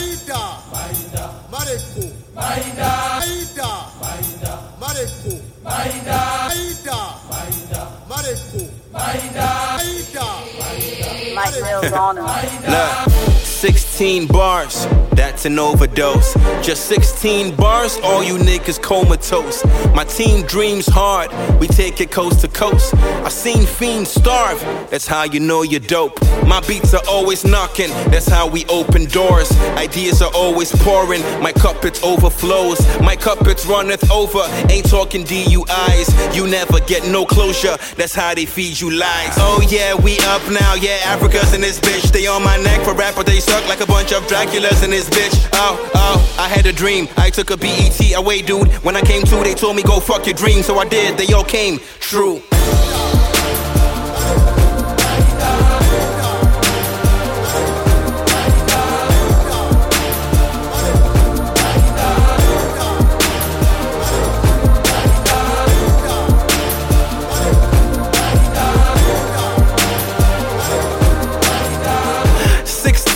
Maida. Maida. Mareko. Maida. Maida. Maida. Mareko. Maida. Maida. Maida. Mareko. Maida. Maida. Mike Mills on him. Look, 16 bars, that's an overdose. Just 16 bars, all you niggas comatose. My team dreams hard, we take it coast to coast. I've seen fiends starve, that's how you know you're dope. My beats are always knocking, that's how we open doors. Ideas are always pouring, my cup it overflows. My cup it runneth over, ain't talking DUIs. You never get no closure, that's how they feed you lies. Oh yeah, we up now, yeah, Africa's in this bitch. They on my neck for rap, but they suck like a bunch of Draculas in this bitch. Oh, oh, I had a dream. I took a BET away, dude. When I came to, they told me go fuck your dream, so I did. They all came true.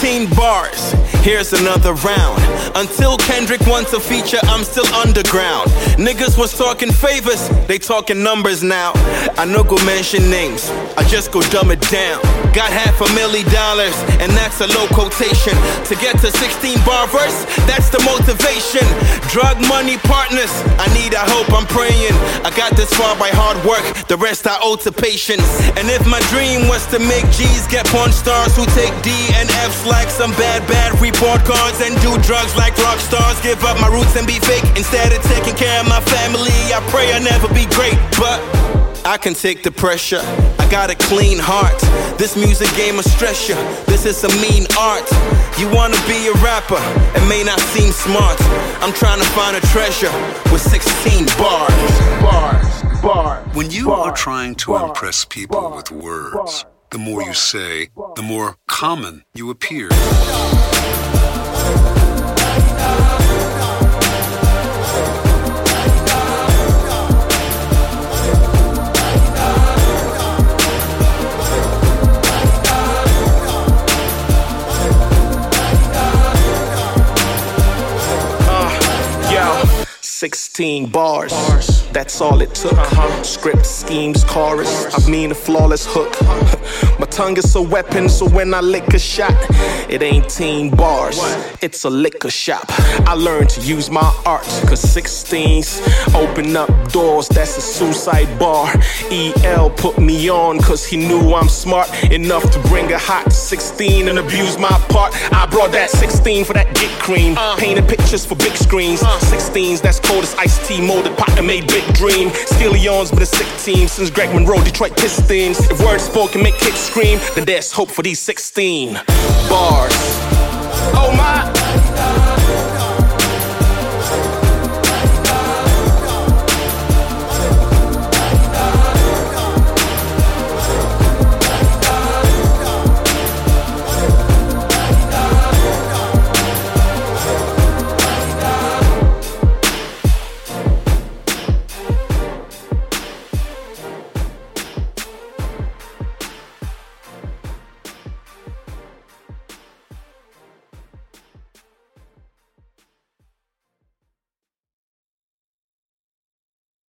Sixteen bars. Here's another round. Until Kendrick wants a feature, I'm still underground. Niggas was talking favors, they talking numbers now. I no go mention names, I just go dumb it down. Got half a million dollars, and that's a low quotation. To get to 16 bar verse, that's the motivation. Drug money partners, I need, I hope, I'm praying. I got this far by hard work, the rest I owe to patience. And if my dream was to make G's get porn stars who take D and F's like some bad, bad report cards and do drugs like rock stars, give up my roots and be fake instead of taking care of my family. I pray I never be great, but. I can take the pressure. I got a clean heart. This music game will stress you. This is a mean art. You wanna be a rapper and may not seem smart. I'm trying to find a treasure with 16 bars. Bars, bars. When you are trying to impress people with words, the more you say, the more common you appear. 16 bars. That's all it took. Script, schemes, chorus. I mean a flawless hook. My tongue is a weapon, so when I lick a shot, it ain't teen bars. It's a liquor shop. I learned to use my art, cause 16s open up doors. That's a suicide bar. EL put me on, cause he knew I'm smart enough to bring a hot 16 and abuse my part. I brought that 16 for that dick cream. Uh. Painted pictures for big screens. Uh. 16s, that's cold as iced tea, molded pot and made big dream. Steelyons, but a sick team since Greg Monroe, Detroit Pistons. If words spoken make kids scream, then there's hope for these 16 bars.